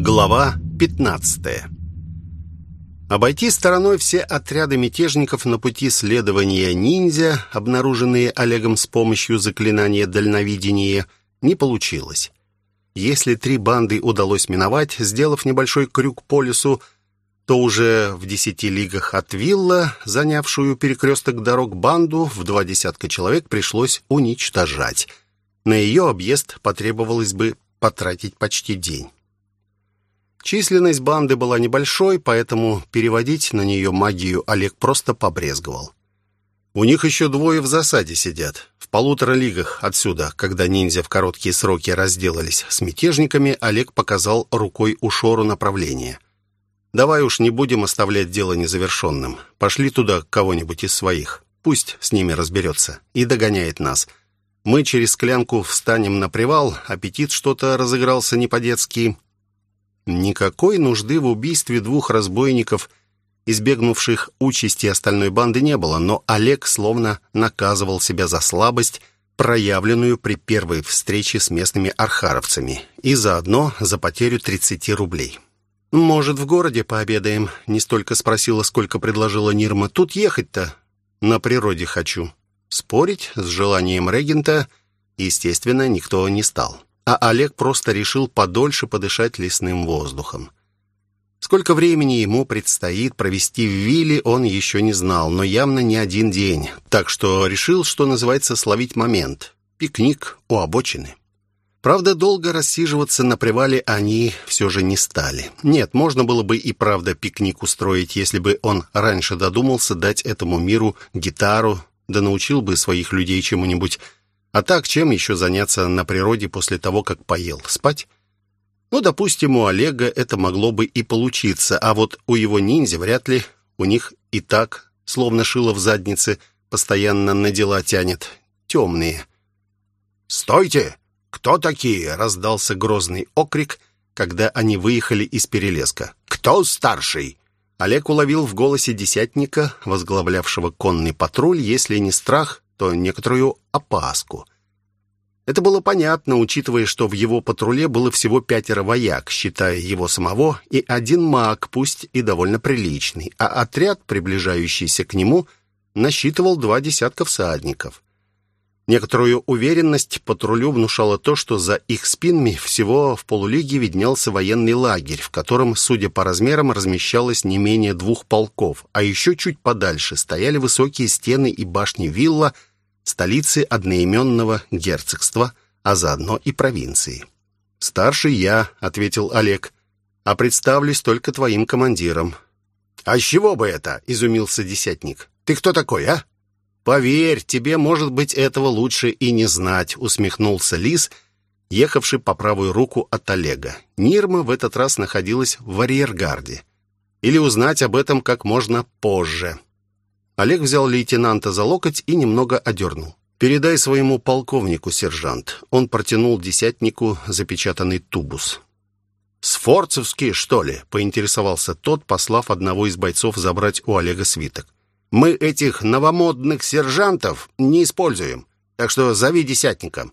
Глава 15 Обойти стороной все отряды мятежников на пути следования ниндзя, обнаруженные Олегом с помощью заклинания дальновидения, не получилось. Если три банды удалось миновать, сделав небольшой крюк по лесу, то уже в десяти лигах от вилла, занявшую перекресток дорог банду, в два десятка человек пришлось уничтожать. На ее объезд потребовалось бы потратить почти день. Численность банды была небольшой, поэтому переводить на нее магию Олег просто побрезговал. У них еще двое в засаде сидят. В полутора лигах отсюда, когда ниндзя в короткие сроки разделались с мятежниками, Олег показал рукой Ушору направление. «Давай уж не будем оставлять дело незавершенным. Пошли туда кого-нибудь из своих. Пусть с ними разберется. И догоняет нас. Мы через склянку встанем на привал, аппетит что-то разыгрался не по-детски. Никакой нужды в убийстве двух разбойников, избегнувших участи остальной банды, не было, но Олег словно наказывал себя за слабость, проявленную при первой встрече с местными архаровцами, и заодно за потерю 30 рублей. «Может, в городе пообедаем?» — не столько спросила, сколько предложила Нирма. «Тут ехать-то на природе хочу». Спорить с желанием регента, естественно, никто не стал а Олег просто решил подольше подышать лесным воздухом. Сколько времени ему предстоит провести в вилле, он еще не знал, но явно не один день, так что решил, что называется, словить момент. Пикник у обочины. Правда, долго рассиживаться на привале они все же не стали. Нет, можно было бы и правда пикник устроить, если бы он раньше додумался дать этому миру гитару, да научил бы своих людей чему-нибудь а так, чем еще заняться на природе после того, как поел? Спать? Ну, допустим, у Олега это могло бы и получиться, а вот у его ниндзя вряд ли. У них и так, словно шило в заднице, постоянно на дела тянет. Темные. «Стойте! Кто такие?» — раздался грозный окрик, когда они выехали из перелеска. «Кто старший?» Олег уловил в голосе десятника, возглавлявшего конный патруль, если не страх, то некоторую опаску. Это было понятно, учитывая, что в его патруле было всего пятеро вояк, считая его самого, и один маг, пусть и довольно приличный, а отряд, приближающийся к нему, насчитывал два десятка всадников. Некоторую уверенность патрулю внушало то, что за их спинами всего в полулиге виднелся военный лагерь, в котором, судя по размерам, размещалось не менее двух полков, а еще чуть подальше стояли высокие стены и башни вилла, столицы одноименного герцогства, а заодно и провинции. «Старший я», — ответил Олег, — «а представлюсь только твоим командиром». «А с чего бы это?» — изумился десятник. «Ты кто такой, а?» «Поверь, тебе, может быть, этого лучше и не знать», — усмехнулся Лис, ехавший по правую руку от Олега. Нирма в этот раз находилась в арьергарде. Или узнать об этом как можно позже. Олег взял лейтенанта за локоть и немного одернул. «Передай своему полковнику, сержант». Он протянул десятнику запечатанный тубус. «Сфорцевский, что ли?» — поинтересовался тот, послав одного из бойцов забрать у Олега свиток. Мы этих новомодных сержантов не используем, так что зови десятником.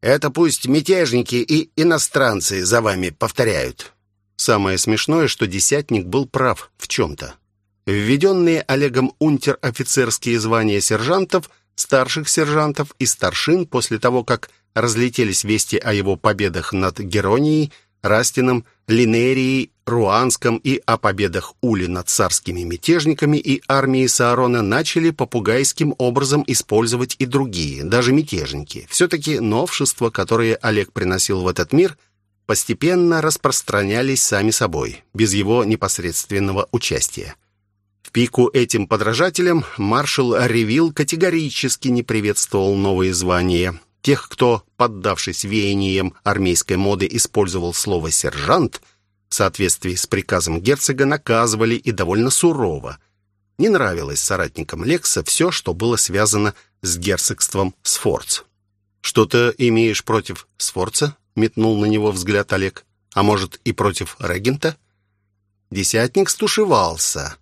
Это пусть мятежники и иностранцы за вами повторяют». Самое смешное, что десятник был прав в чем-то. Введенные Олегом унтер-офицерские звания сержантов, старших сержантов и старшин после того, как разлетелись вести о его победах над Геронией, Растином, Линерией, Руанском и о победах Ули над царскими мятежниками и армией Саарона начали попугайским образом использовать и другие, даже мятежники. Все-таки новшества, которые Олег приносил в этот мир, постепенно распространялись сами собой, без его непосредственного участия. Пику этим подражателям маршал Ревил категорически не приветствовал новые звания – Тех, кто, поддавшись веяниям армейской моды, использовал слово «сержант», в соответствии с приказом герцога наказывали и довольно сурово. Не нравилось соратникам Лекса все, что было связано с герцогством Сфорц. «Что-то имеешь против Сфорца?» — метнул на него взгляд Олег. «А может, и против регента?» Десятник стушевался.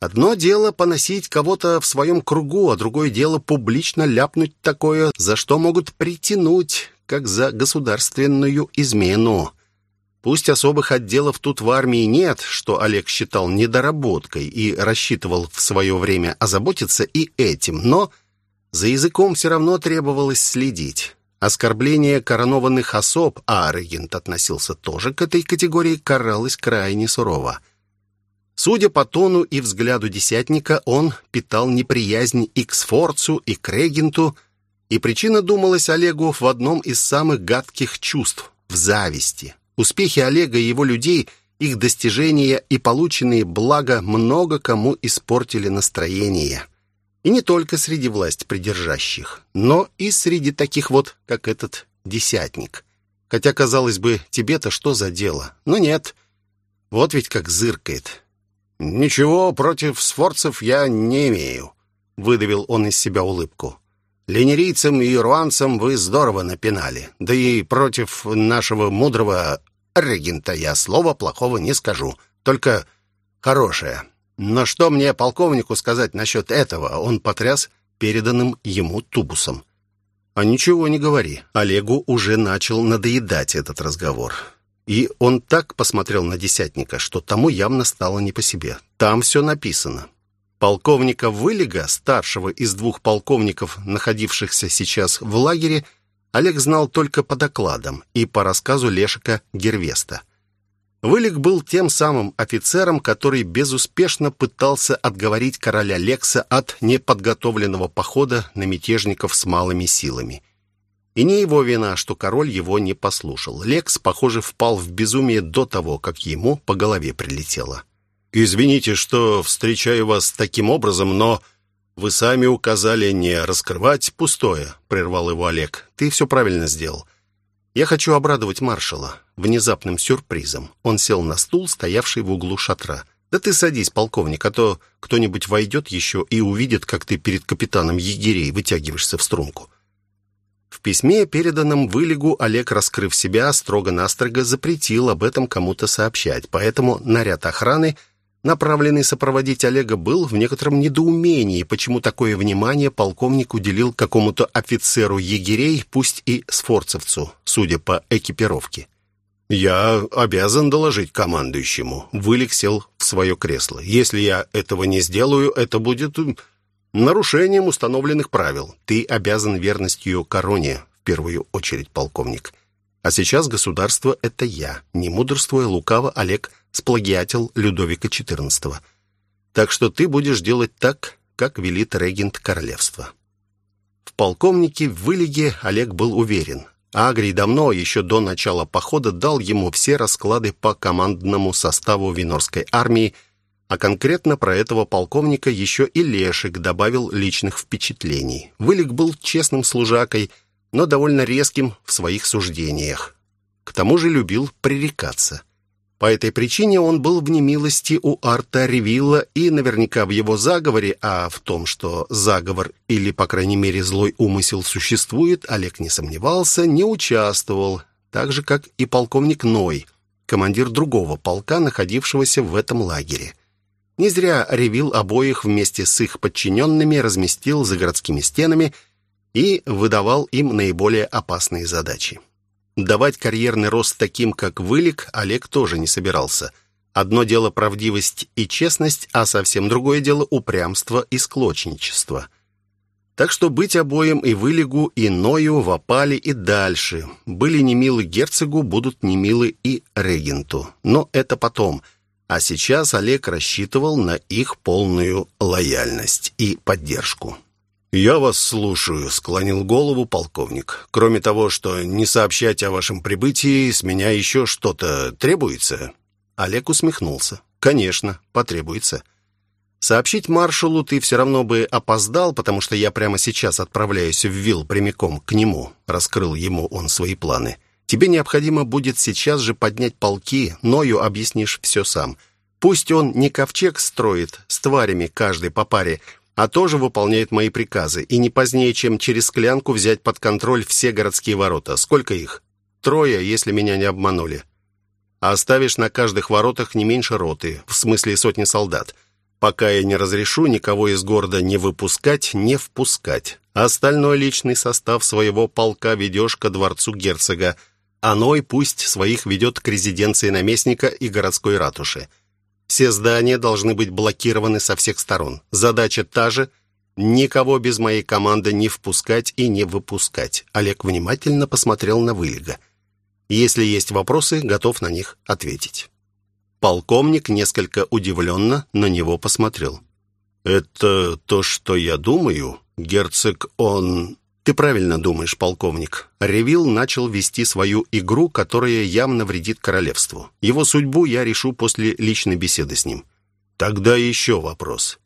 Одно дело поносить кого-то в своем кругу, а другое дело публично ляпнуть такое, за что могут притянуть, как за государственную измену. Пусть особых отделов тут в армии нет, что Олег считал недоработкой и рассчитывал в свое время озаботиться и этим, но за языком все равно требовалось следить. Оскорбление коронованных особ, а регент относился тоже к этой категории, каралось крайне сурово. Судя по тону и взгляду десятника, он питал неприязнь и к Сфорцу, и к регенту, и причина думалась Олегу в одном из самых гадких чувств — в зависти. Успехи Олега и его людей, их достижения и полученные блага много кому испортили настроение. И не только среди власть придержащих, но и среди таких вот, как этот десятник. Хотя, казалось бы, тебе-то что за дело? Но нет. Вот ведь как зыркает. «Ничего против сфорцев я не имею», — выдавил он из себя улыбку. «Ленерийцам и руанцам вы здорово напинали, да и против нашего мудрого регента я слова плохого не скажу, только хорошее. Но что мне полковнику сказать насчет этого?» Он потряс переданным ему тубусом. «А ничего не говори. Олегу уже начал надоедать этот разговор. И он так посмотрел на десятника, что тому явно стало не по себе. Там все написано. Полковника Вылега, старшего из двух полковников, находившихся сейчас в лагере, Олег знал только по докладам и по рассказу Лешика Гервеста. Вылег был тем самым офицером, который безуспешно пытался отговорить короля Лекса от неподготовленного похода на мятежников с малыми силами. И не его вина, что король его не послушал. Лекс, похоже, впал в безумие до того, как ему по голове прилетело. «Извините, что встречаю вас таким образом, но вы сами указали не раскрывать пустое», — прервал его Олег. «Ты все правильно сделал. Я хочу обрадовать маршала внезапным сюрпризом. Он сел на стул, стоявший в углу шатра. «Да ты садись, полковник, а то кто-нибудь войдет еще и увидит, как ты перед капитаном егерей вытягиваешься в струнку». В письме, переданном Вылегу, Олег, раскрыв себя, строго-настрого запретил об этом кому-то сообщать, поэтому наряд охраны, направленный сопроводить Олега, был в некотором недоумении, почему такое внимание полковник уделил какому-то офицеру егерей, пусть и сфорцевцу, судя по экипировке. «Я обязан доложить командующему». Вылег сел в свое кресло. «Если я этого не сделаю, это будет нарушением установленных правил. Ты обязан верностью короне, в первую очередь, полковник. А сейчас государство — это я. Не мудрствуя лукаво, Олег сплагиатил Людовика XIV. Так что ты будешь делать так, как велит регент королевства». В полковнике в вылеге Олег был уверен. Агрий давно, еще до начала похода, дал ему все расклады по командному составу Винорской армии а конкретно про этого полковника еще и Лешик добавил личных впечатлений. Вылик был честным служакой, но довольно резким в своих суждениях. К тому же любил пререкаться. По этой причине он был в немилости у Арта Ревилла и наверняка в его заговоре, а в том, что заговор или, по крайней мере, злой умысел существует, Олег не сомневался, не участвовал, так же, как и полковник Ной, командир другого полка, находившегося в этом лагере. Не зря Ревил обоих вместе с их подчиненными разместил за городскими стенами и выдавал им наиболее опасные задачи. Давать карьерный рост таким, как Вылик, Олег тоже не собирался. Одно дело правдивость и честность, а совсем другое дело упрямство и склочничество. Так что быть обоим и Вылигу, и Ною в опале и дальше. Были немилы герцогу, будут немилы и регенту. Но это потом – а сейчас Олег рассчитывал на их полную лояльность и поддержку. «Я вас слушаю», — склонил голову полковник. «Кроме того, что не сообщать о вашем прибытии, с меня еще что-то требуется?» Олег усмехнулся. «Конечно, потребуется. Сообщить маршалу ты все равно бы опоздал, потому что я прямо сейчас отправляюсь в Вилл прямиком к нему», — раскрыл ему он свои планы. Тебе необходимо будет сейчас же поднять полки, Ною объяснишь все сам. Пусть он не ковчег строит с тварями каждый по паре, а тоже выполняет мои приказы, и не позднее, чем через склянку взять под контроль все городские ворота. Сколько их? Трое, если меня не обманули. А оставишь на каждых воротах не меньше роты, в смысле сотни солдат. Пока я не разрешу никого из города не выпускать, не впускать. Остальной личный состав своего полка ведешь ко дворцу герцога, Аной пусть своих ведет к резиденции наместника и городской ратуши. Все здания должны быть блокированы со всех сторон. Задача та же — никого без моей команды не впускать и не выпускать. Олег внимательно посмотрел на Вылега. Если есть вопросы, готов на них ответить. Полковник несколько удивленно на него посмотрел. «Это то, что я думаю? Герцог, он...» «Ты правильно думаешь, полковник. Ревил начал вести свою игру, которая явно вредит королевству. Его судьбу я решу после личной беседы с ним». «Тогда еще вопрос.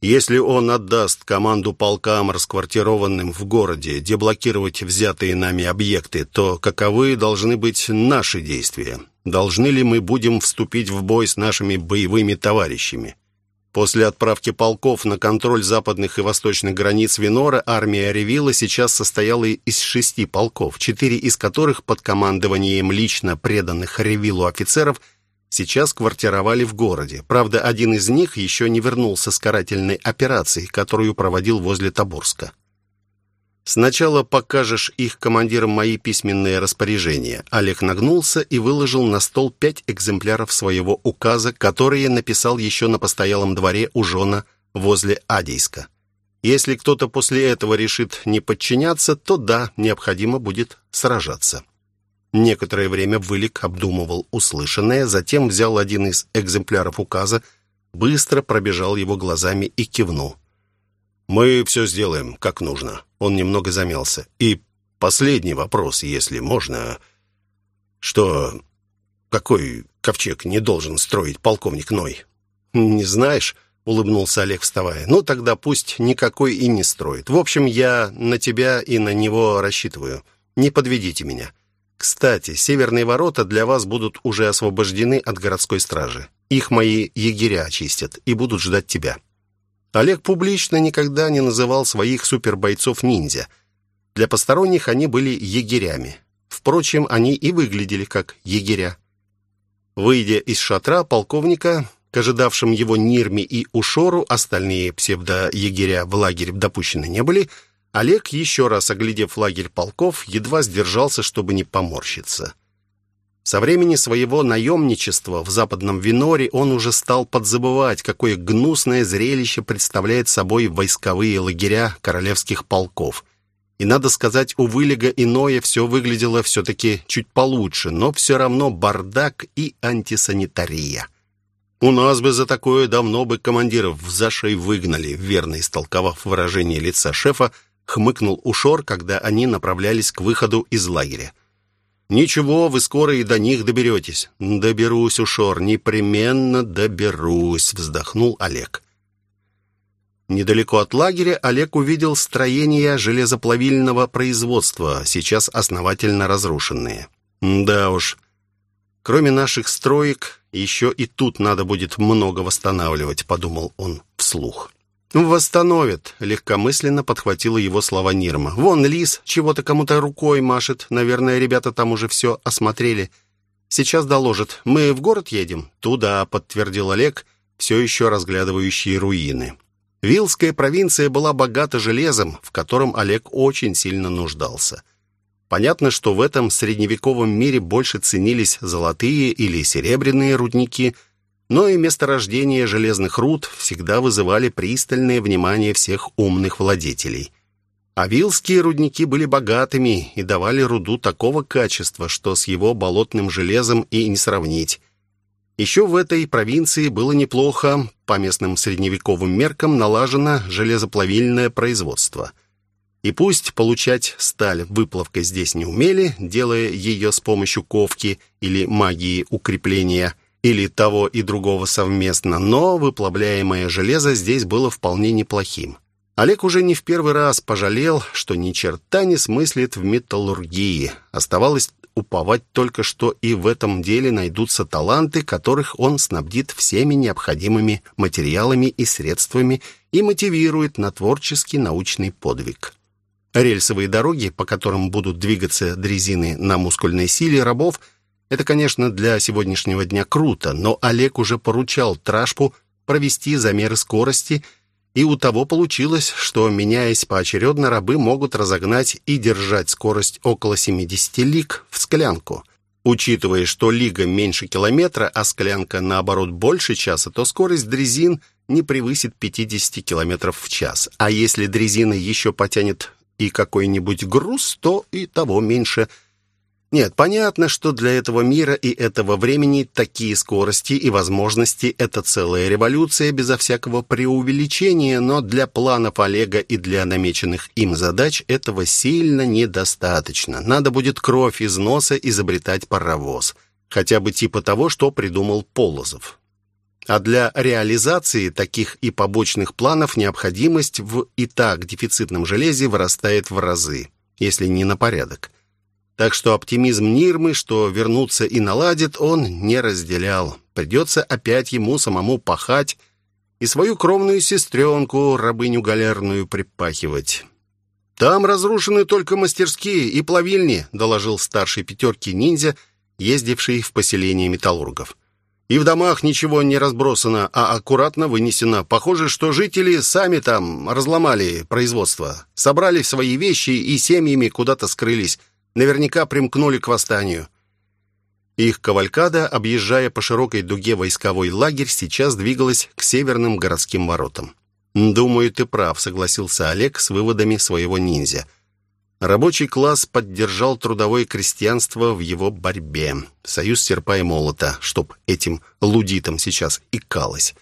Если он отдаст команду полкам, расквартированным в городе, деблокировать взятые нами объекты, то каковы должны быть наши действия? Должны ли мы будем вступить в бой с нашими боевыми товарищами? После отправки полков на контроль западных и восточных границ Винора армия Ревилла сейчас состояла из шести полков, четыре из которых под командованием лично преданных Ревиллу офицеров – сейчас квартировали в городе. Правда, один из них еще не вернулся с карательной операции, которую проводил возле Тоборска. «Сначала покажешь их командирам мои письменные распоряжения». Олег нагнулся и выложил на стол пять экземпляров своего указа, которые написал еще на постоялом дворе у Жона возле Адейска. Если кто-то после этого решит не подчиняться, то да, необходимо будет сражаться. Некоторое время Вылик обдумывал услышанное, затем взял один из экземпляров указа, быстро пробежал его глазами и кивнул. «Мы все сделаем, как нужно». Он немного замялся. «И последний вопрос, если можно. Что... Какой ковчег не должен строить полковник Ной?» «Не знаешь?» — улыбнулся Олег, вставая. «Ну, тогда пусть никакой и не строит. В общем, я на тебя и на него рассчитываю. Не подведите меня». Кстати, северные ворота для вас будут уже освобождены от городской стражи. Их мои егеря очистят и будут ждать тебя». Олег публично никогда не называл своих супербойцов ниндзя. Для посторонних они были егерями. Впрочем, они и выглядели как егеря. Выйдя из шатра полковника, к ожидавшим его Нирме и Ушору, остальные псевдо-егеря в лагерь допущены не были – Олег, еще раз оглядев лагерь полков, едва сдержался, чтобы не поморщиться. Со времени своего наемничества в западном Виноре он уже стал подзабывать, какое гнусное зрелище представляет собой войсковые лагеря королевских полков. И, надо сказать, у Вылега иное все выглядело все-таки чуть получше, но все равно бардак и антисанитария. «У нас бы за такое давно бы командиров в зашей выгнали», верно истолковав выражение лица шефа, хмыкнул Ушор, когда они направлялись к выходу из лагеря. «Ничего, вы скоро и до них доберетесь». «Доберусь, Ушор, непременно доберусь», — вздохнул Олег. Недалеко от лагеря Олег увидел строения железоплавильного производства, сейчас основательно разрушенные. «Да уж, кроме наших строек, еще и тут надо будет много восстанавливать», — подумал он вслух. «Восстановит», — легкомысленно подхватила его слова Нирма. «Вон лис чего-то кому-то рукой машет. Наверное, ребята там уже все осмотрели. Сейчас доложат. Мы в город едем?» «Туда», — подтвердил Олег, все еще разглядывающий руины. Вилская провинция была богата железом, в котором Олег очень сильно нуждался. Понятно, что в этом средневековом мире больше ценились золотые или серебряные рудники — но и месторождения железных руд всегда вызывали пристальное внимание всех умных владетелей. А вилские рудники были богатыми и давали руду такого качества, что с его болотным железом и не сравнить. Еще в этой провинции было неплохо, по местным средневековым меркам налажено железоплавильное производство. И пусть получать сталь выплавкой здесь не умели, делая ее с помощью ковки или магии укрепления – или того и другого совместно, но выплавляемое железо здесь было вполне неплохим. Олег уже не в первый раз пожалел, что ни черта не смыслит в металлургии. Оставалось уповать только, что и в этом деле найдутся таланты, которых он снабдит всеми необходимыми материалами и средствами и мотивирует на творческий научный подвиг. Рельсовые дороги, по которым будут двигаться дрезины на мускульной силе рабов – это, конечно, для сегодняшнего дня круто, но Олег уже поручал Трашпу провести замеры скорости И у того получилось, что, меняясь поочередно, рабы могут разогнать и держать скорость около 70 лиг в склянку. Учитывая, что лига меньше километра, а склянка, наоборот, больше часа, то скорость дрезин не превысит 50 километров в час. А если дрезина еще потянет и какой-нибудь груз, то и того меньше – нет, понятно, что для этого мира и этого времени такие скорости и возможности – это целая революция безо всякого преувеличения, но для планов Олега и для намеченных им задач этого сильно недостаточно. Надо будет кровь из носа изобретать паровоз. Хотя бы типа того, что придумал Полозов. А для реализации таких и побочных планов необходимость в и так дефицитном железе вырастает в разы, если не на порядок. Так что оптимизм Нирмы, что вернуться и наладит, он не разделял. Придется опять ему самому пахать и свою кровную сестренку, рабыню галерную, припахивать. «Там разрушены только мастерские и плавильни», доложил старший пятерки ниндзя, ездивший в поселение металлургов. «И в домах ничего не разбросано, а аккуратно вынесено. Похоже, что жители сами там разломали производство, собрали свои вещи и семьями куда-то скрылись» наверняка примкнули к восстанию. Их кавалькада, объезжая по широкой дуге войсковой лагерь, сейчас двигалась к северным городским воротам. «Думаю, ты прав», — согласился Олег с выводами своего ниндзя. Рабочий класс поддержал трудовое крестьянство в его борьбе. Союз серпа и молота, чтоб этим лудитам сейчас икалось.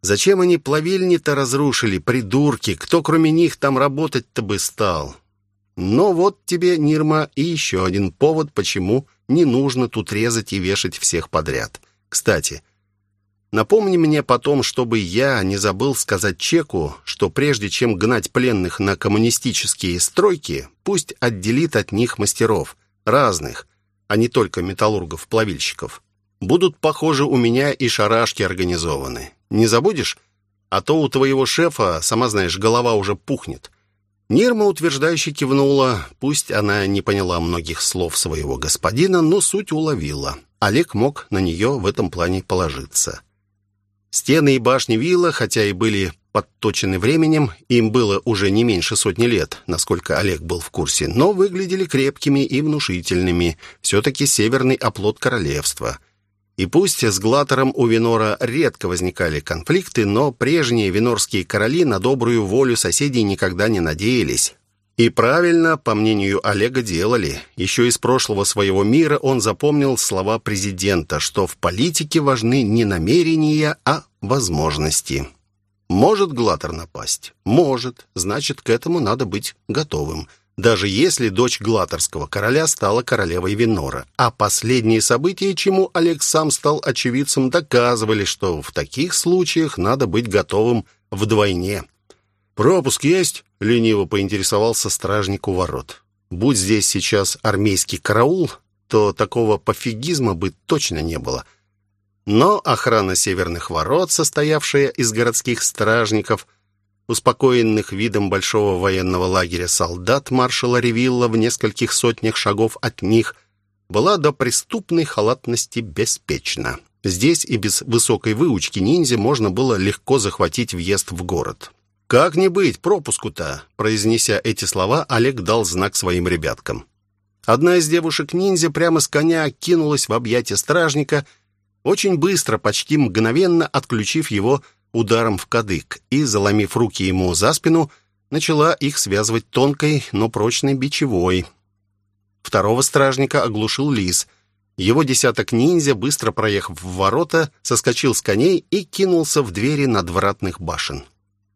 Зачем они плавильни-то разрушили, придурки? Кто кроме них там работать-то бы стал? Но вот тебе, Нирма, и еще один повод, почему не нужно тут резать и вешать всех подряд. Кстати, напомни мне потом, чтобы я не забыл сказать Чеку, что прежде чем гнать пленных на коммунистические стройки, пусть отделит от них мастеров, разных, а не только металлургов-плавильщиков. Будут, похоже, у меня и шарашки организованы. Не забудешь? А то у твоего шефа, сама знаешь, голова уже пухнет. Нирма утверждающе кивнула. Пусть она не поняла многих слов своего господина, но суть уловила. Олег мог на нее в этом плане положиться. Стены и башни вилла, хотя и были подточены временем, им было уже не меньше сотни лет, насколько Олег был в курсе, но выглядели крепкими и внушительными. Все-таки северный оплот королевства – и пусть с Глатором у Винора редко возникали конфликты, но прежние винорские короли на добрую волю соседей никогда не надеялись. И правильно, по мнению Олега, делали. Еще из прошлого своего мира он запомнил слова президента, что в политике важны не намерения, а возможности. Может Глатор напасть? Может. Значит, к этому надо быть готовым даже если дочь Глаторского короля стала королевой Винора. А последние события, чему Олег сам стал очевидцем, доказывали, что в таких случаях надо быть готовым вдвойне. «Пропуск есть?» — лениво поинтересовался стражник у ворот. «Будь здесь сейчас армейский караул, то такого пофигизма бы точно не было». Но охрана северных ворот, состоявшая из городских стражников, успокоенных видом большого военного лагеря солдат маршала Ревилла в нескольких сотнях шагов от них, была до преступной халатности беспечна. Здесь и без высокой выучки ниндзя можно было легко захватить въезд в город. «Как не быть пропуску-то?» Произнеся эти слова, Олег дал знак своим ребяткам. Одна из девушек-ниндзя прямо с коня кинулась в объятия стражника, очень быстро, почти мгновенно отключив его ударом в кадык и, заломив руки ему за спину, начала их связывать тонкой, но прочной бичевой. Второго стражника оглушил лис. Его десяток ниндзя, быстро проехав в ворота, соскочил с коней и кинулся в двери надвратных башен.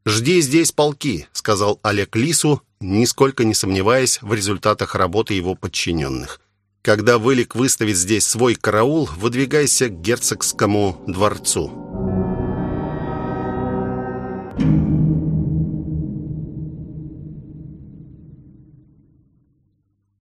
«Жди здесь полки», — сказал Олег Лису, нисколько не сомневаясь в результатах работы его подчиненных. «Когда Вылик выставит здесь свой караул, выдвигайся к герцогскому дворцу».